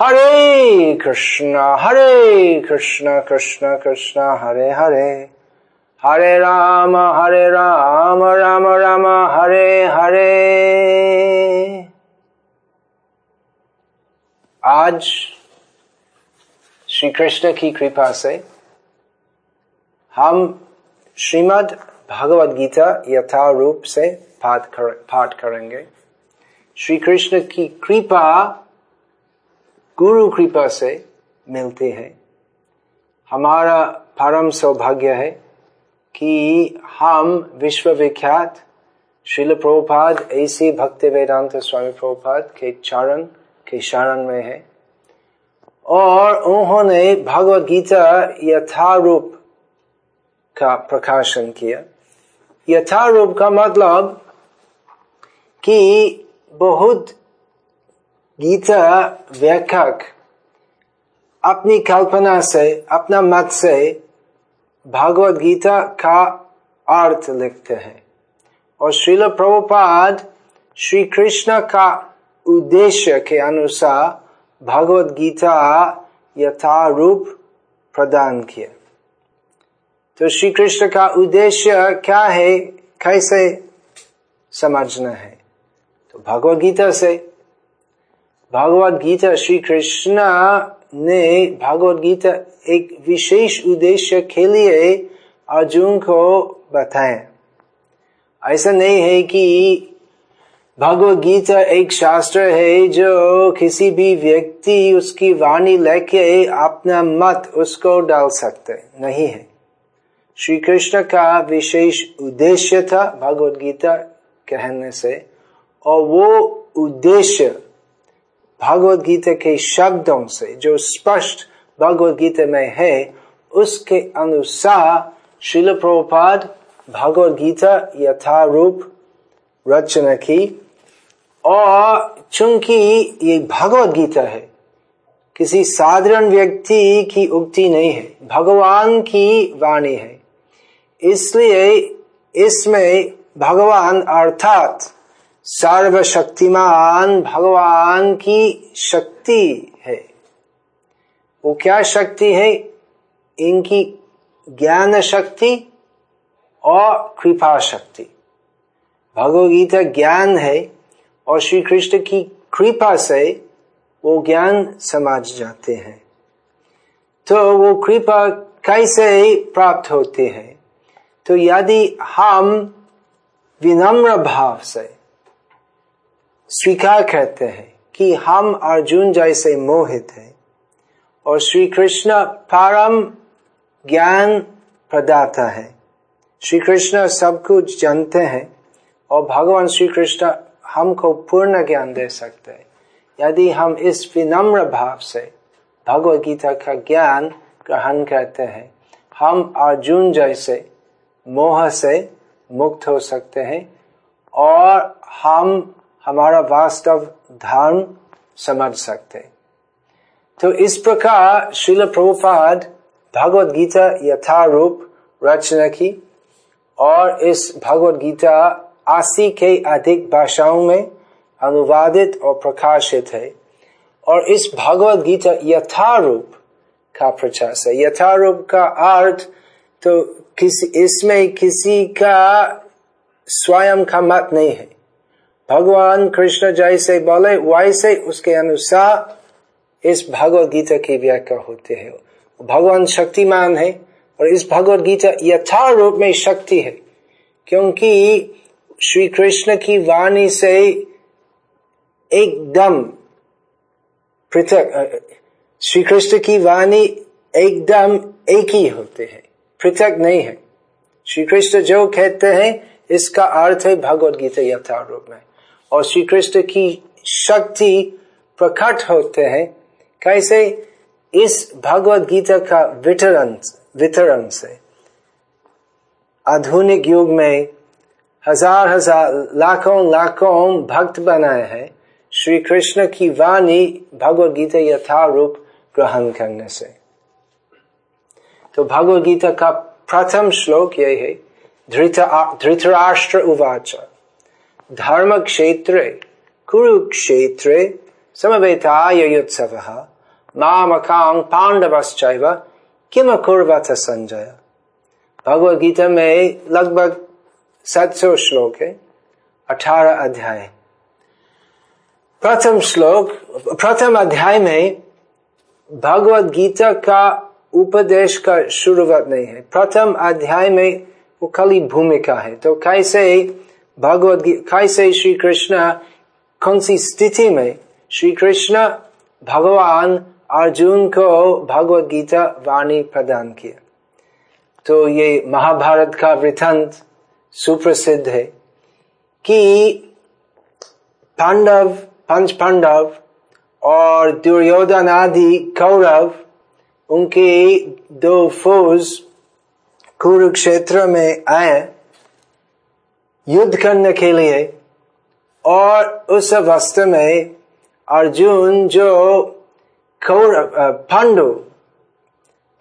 हरे कृष्णा हरे कृष्णा कृष्ण कृष्ण हरे हरे। हरे राम हरे राम राम राम हरे हरे। आज श्री कृष्ण की कृपा से हम श्रीमद् भगवद गीता यथा रूप से पाठ कर, पाठ करेंगे। श्री कृष्ण की कृपा गुरु कृपा से मिलते हैं। हमारा परम सौभाग्य है कि हम विश्वविख्यात शिल प्रभुपाद, ऐसी भक्ति वेदांत स्वामी प्रभुपाद के चरण, के शरण में है। और उन्होंने भगवत गीता यथारूप का प्रकाशन किया। यथारूप का मतलब कि बहुत गीता व्याख्याक अपनी कल्पना से, अपना मत से भगवत गीता का अर्थ लिखते हैं। और श्रील प्रभुपाद श्री कृष्ण का उद्देश्य के अनुसार भगवत गीता यथारूप प्रदान किया। तो श्री कृष्ण का उद्देश्य क्या है? कैसे समझना है? तो भगवत गीता से भगवत गीता श्री कृष्ण ने भगवत गीता एक विशेष उद्देश्य के लिए अर्जुन को बताया ऐसा नहीं है कि भगवत गीता एक शास्त्र है जो किसी भी व्यक्ति उसकी वाणी लेके अपना मत उसको डाल सकते नहीं है श्री कृष्ण का विशेष उद्देश्य था भगवत गीता कहने से और वो उद्देश्य भगवत गीता के शब्दों से जो स्पष्ट भगवत गीता में है उसके अनुसार शिल प्रभुपाद भगवत गीता यथारूप रचना की और चूँकि ये भगवत गीता है किसी साधारण व्यक्ति की उक्ति नहीं है भगवान की वाणी है इसलिए इसमें भगवान अर्थात सर्वशक्तिमान भगवान की शक्ति है। वो क्या शक्ति है? इनकी ज्ञान शक्ति और कृपा शक्ति। भगवगीता ज्ञान है और श्री कृष्ण की कृपा से वो ज्ञान समझ जाते हैं। तो वो कृपा कैसे प्राप्त होते हैं? तो यदि हम विनम्र भाव से स्वीकार करते हैं कि हम अर्जुन जैसे मोहित हैं और श्री कृष्ण परम ज्ञान प्रदाता है। श्री कृष्ण सब कुछ जानते हैं और भगवान श्री कृष्ण हमको पूर्ण ज्ञान दे सकते हैं। यदि हम इस विनम्र भाव से भगवत गीता का ज्ञान ग्रहण करते हैं, हम अर्जुन जैसे मोह से मुक्त हो सकते हैं और हम हमारा वास्तव धर्म समझ सकते तो इस प्रकार शिल प्रभुपाद भगवत गीता यथारूप रचना की और इस भगवत गीता अस्सी के अधिक भाषाओं में अनुवादित और प्रकाशित है। और इस भगवत गीता यथारूप का प्रचार है। यथारूप का अर्थ तो किसी, इसमें किसी का स्वयं का मत नहीं है। भगवान कृष्ण जैसे बोले वैसे उसके अनुसार इस भगवत गीता की व्याख्या होते है। भगवान शक्तिमान है और इस भगवत गीता यथा रूप में शक्ति है, क्योंकि श्री कृष्ण की वाणी से एकदम पृथक श्री कृष्ण की वाणी एकदम एक ही होते हैं, पृथक नहीं है। श्री कृष्ण जो कहते हैं, इसका अर्थ है भगवत गीता यथारूप रूप में। और श्री कृष्ण की शक्ति प्रकट होते हैं। कैसे? इस भगवत गीता का वितरण वितरण से आधुनिक युग में हज़ार हज़ार, लाखों लाखों भक्त बनाए हैं। श्री कृष्ण की वाणी भगवत गीता यथारूप ग्रहण करने से। तो भगवत गीता का प्रथम श्लोक यही है धृतराष्ट्र उवाच। धर्म क्षेत्र कुरुक्षेत्र युत्सवः मामकां किम कुर्वत संजय? भगवत गीता में लगभग सात सौ श्लोक है, अठारह अध्याय। प्रथम श्लोक, प्रथम अध्याय में भगवत गीता का उपदेश का शुरुआत नहीं है। प्रथम अध्याय में वो खाली भूमिका है तो कैसे भगवत कैसे श्री कृष्ण कौन सी स्थिति में श्री कृष्ण भगवान अर्जुन को भगवत गीता वाणी प्रदान किया तो ये महाभारत का वृथंत सुप्रसिद्ध है कि पांडव, पंच पांडव और दुर्योधन आदि कौरव, उनके दो फौज कुरुक्षेत्र में आए। युद्ध करने के लिए। और उस अवस्था में अर्जुन जो कौरव पांडव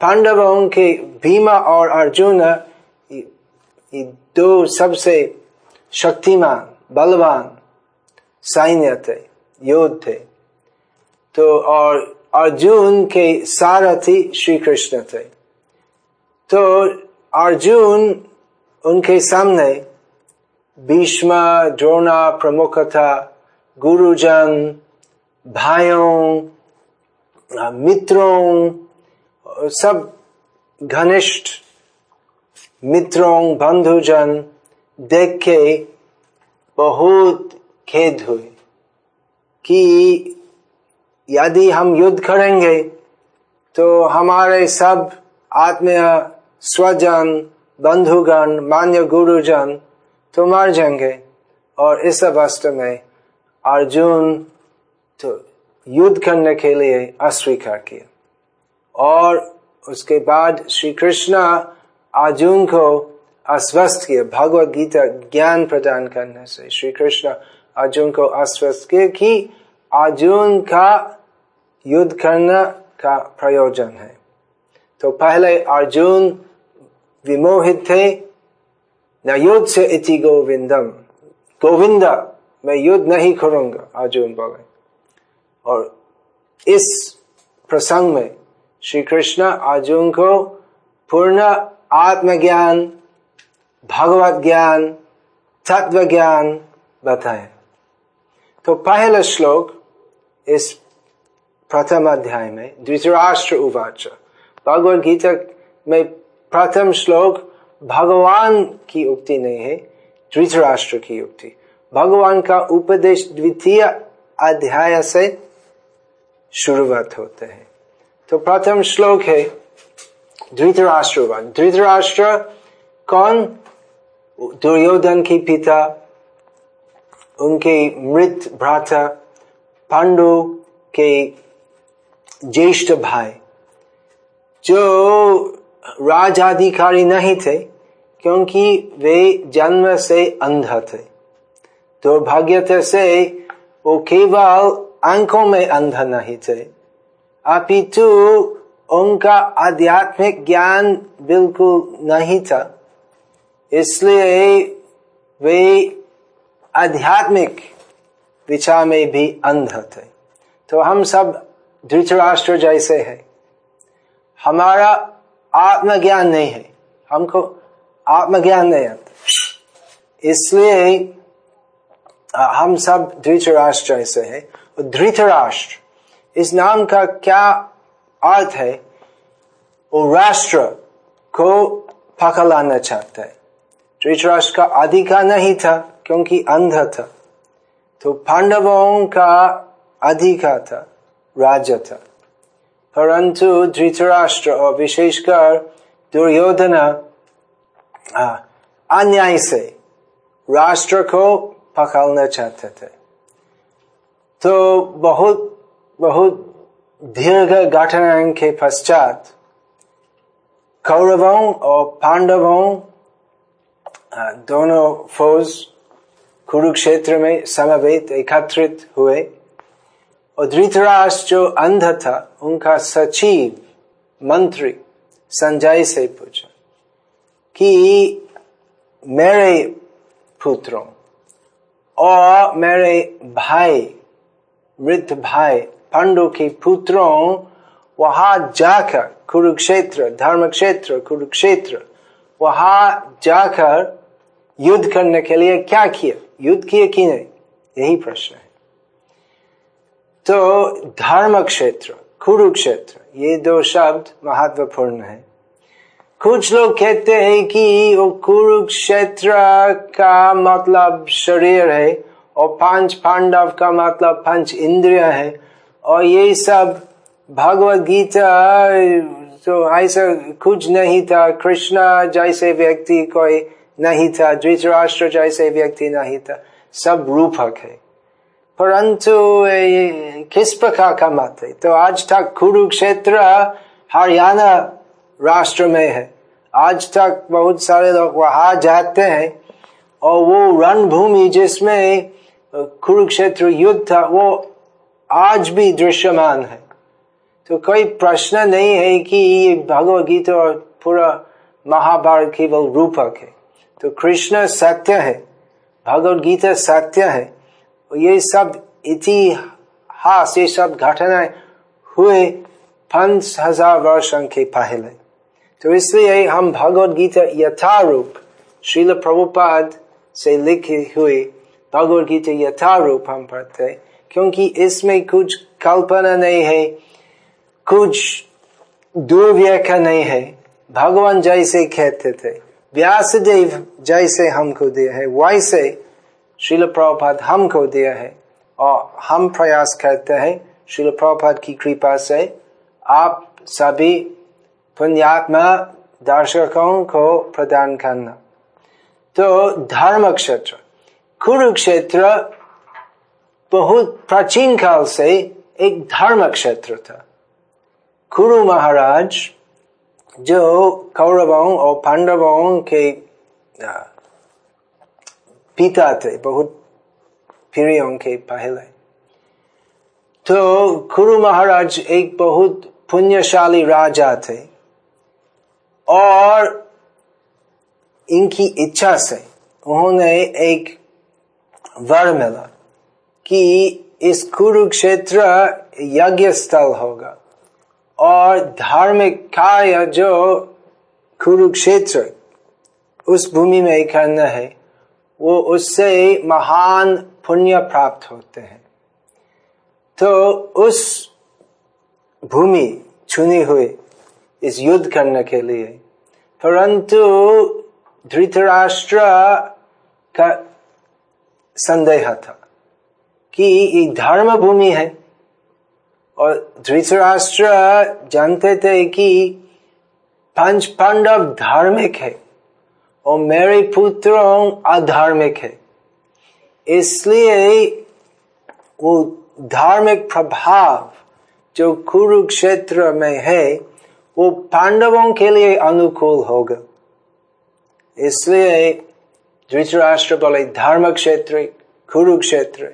पांडवों के भीमा और अर्जुन दो सबसे शक्तिमान, बलवान सैन्य थे, योद्ध थे। तो और अर्जुन के सारथी श्री कृष्ण थे। तो अर्जुन उनके सामने भीष्म द्रोणा प्रमुखता गुरुजन भाइयों मित्रों सब घनिष्ठ मित्रों बंधुजन देख के बहुत खेद हुए कि यदि हम युद्ध करेंगे तो हमारे सब आत्मीय स्वजन बंधुगण मान्य गुरुजन तो मर जाएँगे। और इस अवस्था में अर्जुन तो युद्ध करने के लिए अस्वीकार किया। और उसके बाद श्री कृष्ण अर्जुन को अस्वस्थ किया, भगवत गीता ज्ञान प्रदान करने से। श्री कृष्ण अर्जुन को अस्वस्थ किया कि अर्जुन का युद्ध करना का प्रयोजन है। तो पहले अर्जुन विमोहित थे न युद्ध से इति गोविंदम गोविंदा मैं युद्ध नहीं करूँगा अर्जुन बोले और इस प्रसंग में श्री कृष्ण अर्जुन को पूर्ण आत्मज्ञान भगवत ज्ञान तत्व ज्ञान बताए तो पहला श्लोक इस प्रथम अध्याय में द्वितराष्ट्र उवाच भगवत गीता में प्रथम श्लोक भगवान की उक्ति नहीं है, धृतराष्ट्र की उक्ति। भगवान का उपदेश द्वितीय अध्याय से शुरुआत होते हैं। तो प्रथम श्लोक है, धृतराष्ट्र धृतराष्ट्र कौन? दुर्योधन की पिता, उनके मृत भ्राता, पांडु के ज्येष्ठ भाई, जो राजाधिकारी नहीं थे, क्योंकि वे जन्म से अंध थे। दुर्भाग्य से वो केवल आँखों में अंधा नहीं थे। अपितु उनका आध्यात्मिक ज्ञान बिल्कुल नहीं था। इसलिए वे आध्यात्मिक विचार में भी अंध थे। तो हम सब धृतराष्ट्र जैसे है। हमारा आत्मज्ञान नहीं है। हमको आत्मज्ञान नहीं आता इसलिए हम सब धृतराष्ट्र जैसे है। धृतराष्ट्र, इस नाम का क्या अर्थ है? वो राष्ट्र को पकड़ाना चाहता है। धृतराष्ट्र का अधिकार नहीं था, क्योंकि अंध था। तो पांडवों का अधिकार था राज्य था। परंतु धृतराष्ट्र और विशेषकर दुर्योधन अन्याय से राष्ट्र को पकड़ना चाहते थे तो बहुत बहुत दीर्घ घटना के पश्चात कौरवों और पांडवों दोनों फौज कुरुक्षेत्र में समवेत एकत्रित हुए। और धृतराष्ट्र जो अंध था, उनका सचिव मंत्री संजय से पूछा कि मेरे पुत्रों और मेरे भाई मृत भाई, पांडु के पुत्रों, वहाँ जाकर कुरुक्षेत्र धर्म क्षेत्र कुरुक्षेत्र, वहाँ जाकर युद्ध करने के लिए क्या किया? युद्ध किए कि नहीं? यही प्रश्न है। तो धर्म क्षेत्र कुरुक्षेत्र, ये दो शब्द महत्वपूर्ण है। कुछ लोग कहते हैं कि वो कुरुक्षेत्र का मतलब शरीर है और पाँच पांडव का मतलब पंच इंद्रिय है और ये सब भगवत गीता तो ऐसा कुछ नहीं था। कृष्णा जैसे व्यक्ति कोई नहीं था धृतराष्ट्र जैसे व्यक्ति नहीं था, सब रूपक है। परंतु किस प्रकार का मत है? तो आज तक कुरुक्षेत्र हरियाणा राष्ट्र में है। आज तक बहुत सारे लोग वहाँ जाते हैं और वो रणभूमि जिसमें कुरुक्षेत्र युद्ध था, वो आज भी दृश्यमान है। तो कोई प्रश्न नहीं है कि ये भगवगीता और पूरा महाभारत केवल रूपक है। तो कृष्ण सत्य है, भगवदगीता सत्य है। ये सब इतिहास, ये सब घटनाएँ हुए पाँच हज़ार वर्ष के पहले। तो इसलिए हम भगवत गीता यथारूप, श्रील प्रभुपाद से लिखे हुए भगवत गीता यथारूप हम पढ़ते क्योंकि इसमें कुछ कल्पना नहीं है, कुछ दुर्व्याख्या नहीं है। भगवान जैसे कहते थे, व्यासदेव जैसे हमको दिया है, वैसे शिल प्रभुपाद हमको दिया है और हम प्रयास करते हैं शिल प्रभुपाद की कृपा से। आप सभी पुण्यात्मा दर्शकों को प्रदान करना। तो धर्म क्षेत्र कुरुक्षेत्र बहुत प्राचीन काल से एक धर्म क्षेत्र था। कुरु महाराज जो कौरवों और पांडवों के पिता थे बहुत पीढ़ियों के पहले तो कुरु महाराज एक बहुत पुण्यशाली राजा थे और इनकी इच्छा से उन्होंने एक वर मिला कि इस कुरुक्षेत्र यज्ञ स्थल होगा और धार्मिक कार्य जो कुरुक्षेत्र उस भूमि में करना है वो उससे महान पुण्य प्राप्त होते हैं। तो उस भूमि चुनी हुई इस युद्ध करने के लिए, परंतु धृतराष्ट्र का संदेह था कि ये धर्म भूमि है। और धृतराष्ट्र जानते थे कि पंच पांडव धार्मिक है। और मेरे पुत्रों अधार्मिक है। इसलिए वो धार्मिक प्रभाव जो कुरुक्षेत्र में है, वो पांडवों के लिए अनुकूल होगा। इसलिए धृतराष्ट्र बोले धर्म क्षेत्र कुरुक्षेत्र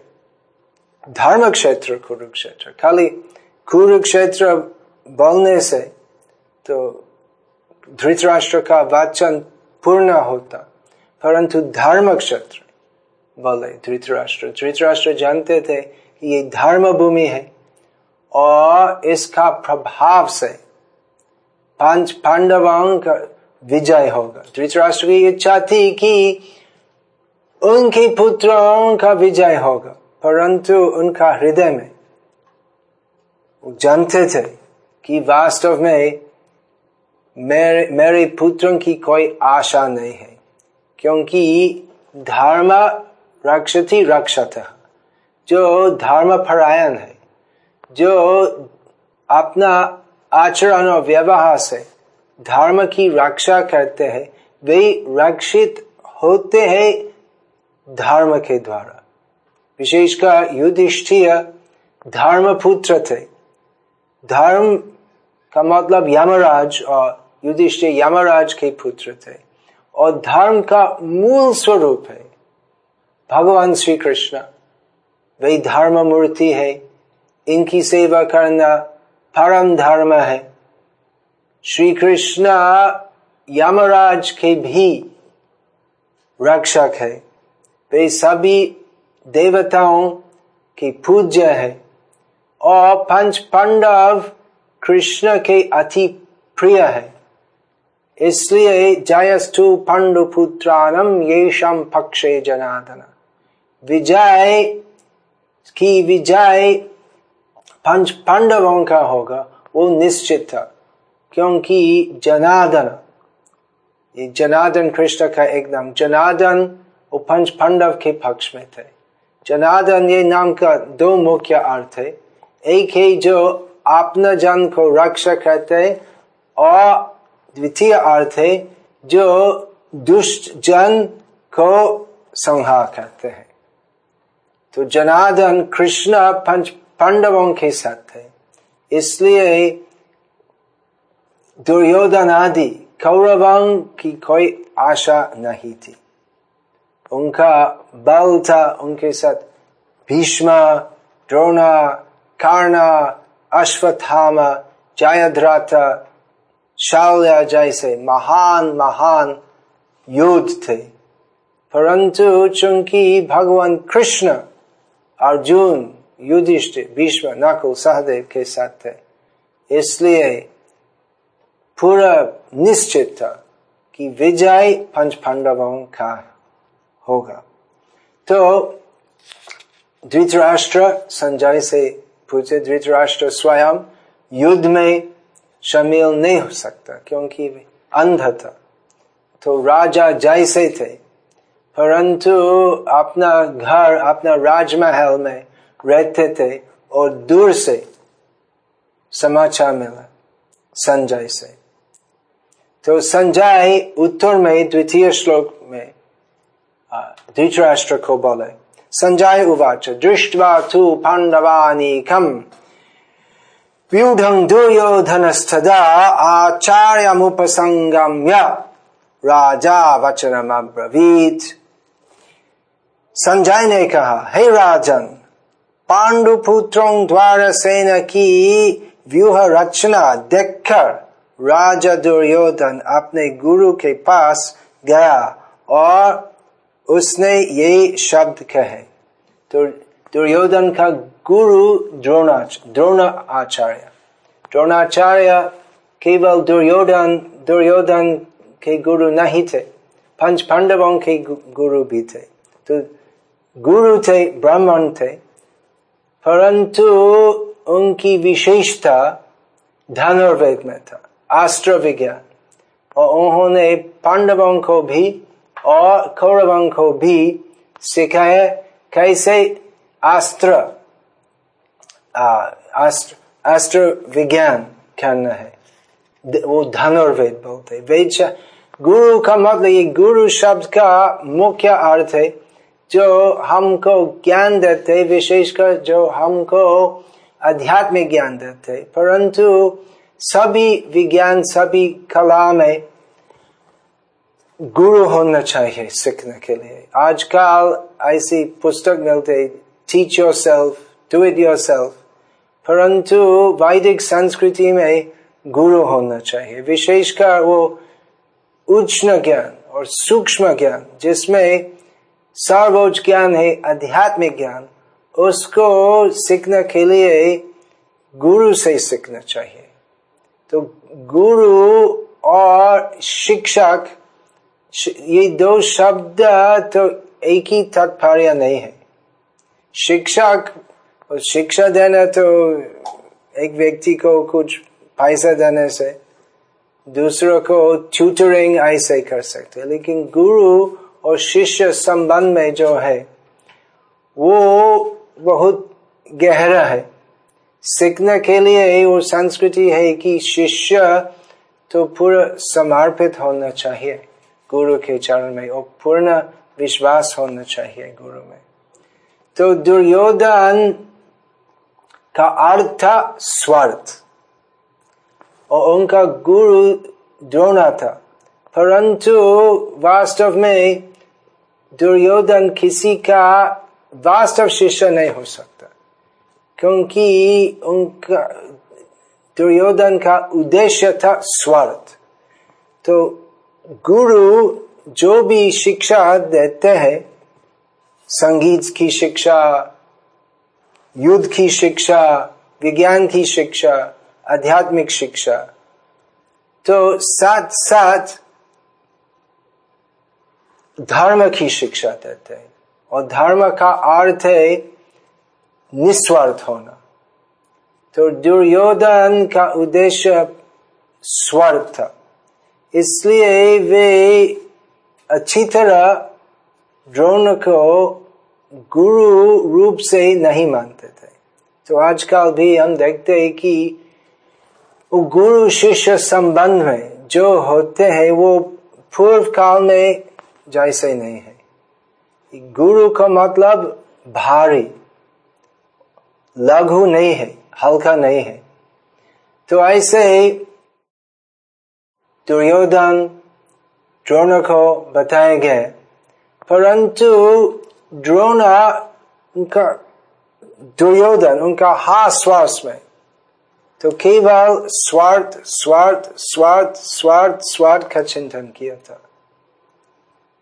धर्म क्षेत्र कुरुक्षेत्र, खाली कुरुक्षेत्र बोलने से तो धृतराष्ट्र का वचन पूर्ण होता, परंतु धर्म क्षेत्र बोले धृतराष्ट्र धृतराष्ट्र जानते थे कि ये धर्म भूमि है, और इसका प्रभाव से पाँच पांडवों का विजय होगा। धृतराष्ट्र की इच्छा थी कि उनके पुत्रों का विजय होगा, परंतु उनका हृदय में जानते थे कि वास्तव में मेरे मेरे पुत्रों की कोई आशा नहीं है, क्योंकि धर्म रक्षति रक्षत जो धर्म परायण है, जो अपना आचरण और व्यवहार से धर्म की रक्षा करते हैं, वे रक्षित होते हैं धर्म के द्वारा। विशेषकर युधिष्ठिर धर्म पुत्र थे। धर्म का मतलब यमराज और युधिष्ठिर यमराज के पुत्र थे और धर्म का मूल स्वरूप है भगवान श्री कृष्ण वे धर्म मूर्ति है, इनकी सेवा करना परम धर्म है। श्री कृष्ण यमराज के भी रक्षक है। वे सभी देवताओं के पूज्य है। और पंच पांडव कृष्ण के अति प्रिय है। इसलिए जयस्तु पांडु पुत्रानम येषम पक्षे जनादन विजय, की विजय पंच पांडवों का होगा, वो निश्चित था क्योंकि जनादन ये जनादन कृष्ण का एक नाम जनादन वो पंच पांडव के पक्ष में थे। जनादन ये नाम का दो मुख्य अर्थ है। एक है जो अपना जन को रक्षा करते और द्वितीय अर्थ है जो दुष्ट जन को संहार करते हैं। तो जनादन कृष्ण पंच पांडवों के साथ थे इसलिए दुर्योधन आदि कौरवों की कोई आशा नहीं थी। उनका बल था उनके साथ भीष्म, द्रोणा कर्णा अश्वत्थामा, जयद्रथ शाल्य जैसे महान महान युद्ध थे। परंतु चूँकि भगवान कृष्ण, अर्जुन, युधिष्ठिर भीष्म नकुल सहदेव के साथ थे, इसलिए पूरा निश्चित था कि विजय पंच पांडवों का होगा। तो धृतराष्ट्र संजय से पूछे धृतराष्ट्र स्वयं युद्ध में शामिल नहीं हो सकता, क्योंकि अंध था। तो राजा जैसे थे, परंतु अपना घर, अपना राजमहल में रहते थे और दूर से समाचार मिला, संजय से। तो संजय उत्तर में, द्वितीय श्लोक में धृतराष्ट्र को बोले, संजय उवाच, दृष्टवा तु पाण्डवानीकम् व्यूढं दुर्योधनस्तदा आचार्यमुपसंगम्य। राजा वचनमब्रवीत। संजय ने कहा, हे राजन, पांडुपुत्रों द्वारा सेना की व्यूह रचना देखकर राजा दुर्योधन अपने गुरु के पास गया और उसने ये शब्द कहे। तो दुर्योधन का गुरु द्रोणाच द्रोण आचार्य द्रोणाचार्य केवल दुर्योधन दुर्योधन के गुरु नहीं थे पंच पांडवों के गुरु भी थे तो गुरु थे ब्राह्मण थे परंतु उनकी विशेषता धनुर्वेद में था अस्त्र विज्ञान और उन्होंने पांडवों को भी और कौरवों को भी सिखाया कैसे अस्त्र अस्त्र विज्ञान करना है। वो धनुर्वेद बोलते वेद गुरु का मतलब ये गुरु शब्द का मुख्य अर्थ है, जो हमको ज्ञान देते विशेषकर जो हमको आध्यात्मिक ज्ञान देते परंतु सभी विज्ञान, सभी कला में गुरु होना चाहिए सीखने के लिए। आजकल ऐसी पुस्तक मिलते self do it yourself परंतु वैदिक संस्कृति में गुरु होना चाहिए। विशेषकर वो उच्च ज्ञान और सूक्ष्म ज्ञान, जिसमें सर्वोच्च ज्ञान है, आध्यात्मिक ज्ञान, उसको सीखने के लिए गुरु से सीखना चाहिए। तो गुरु और शिक्षक, ये दो शब्द तो एक ही तात्पर्य नहीं है। शिक्षक शिक्षा देना तो एक व्यक्ति को कुछ पैसा देने से दूसरों को ट्यूटरिंग ऐसे ही कर सकते लेकिन गुरु और शिष्य संबंध में जो है, वो बहुत गहरा है। सीखने के लिए वो संस्कृति है कि शिष्य तो पूरा समर्पित होना चाहिए गुरु के चरण में और पूर्ण विश्वास होना चाहिए गुरु में। तो दुर्योधन का अर्थ था स्वार्थ। और उनका गुरु द्रोणा था। परंतु वास्तव में दुर्योधन किसी का वास्तव शिष्य नहीं हो सकता। क्योंकि उनका, दुर्योधन का उद्देश्य था स्वार्थ। तो गुरु जो भी शिक्षा देते हैं संगीत की शिक्षा, युद्ध की शिक्षा, विज्ञान की शिक्षा, आध्यात्मिक शिक्षा। तो साथ साथ धर्म की शिक्षा देते हैं। और धर्म का अर्थ है निस्वार्थ होना। तो दुर्योधन का उद्देश्य स्वार्थ था। इसलिए वे अच्छी तरह द्रोण को गुरु रूप से ही नहीं मानते थे। तो आजकल भी हम देखते हैं कि वो गुरु शिष्य संबंध में जो होते हैं, वो पूर्व काल में जैसे नहीं है। गुरु का मतलब भारी, लघु नहीं है, हल्का नहीं है। तो ऐसे ही दुर्योधन द्रोण को बताए गए परंतु द्रोण उनका दुर्योधन उनका हाश्वास में तो केवल स्वार्थ स्वार्थ स्वार्थ स्वार्थ स्वार्थ का चिंतन किया था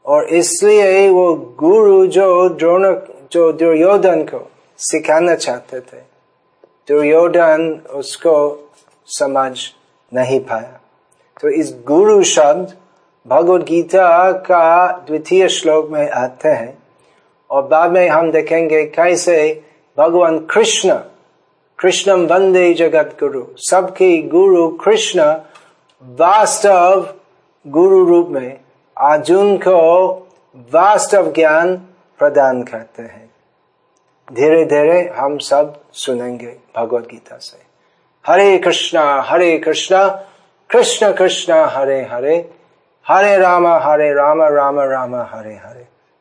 और इसलिए वो गुरु जो द्रोण जो दुर्योधन को सिखाना चाहते थे दुर्योधन उसको समझ नहीं पाया तो इस गुरु शब्द भगवत गीता का द्वितीय श्लोक में आते हैं और बाद में हम देखेंगे कैसे भगवान कृष्ण, कृष्णम वंदे जगत गुरु सबके गुरु कृष्ण, वास्तव गुरु रूप में अर्जुन को वास्तव ज्ञान प्रदान करते हैं। धीरे धीरे हम सब सुनेंगे भगवत गीता से। हरे कृष्णा हरे कृष्णा, कृष्ण कृष्ण, हरे हरे हरे राम हरे राम राम राम, हरे हरे।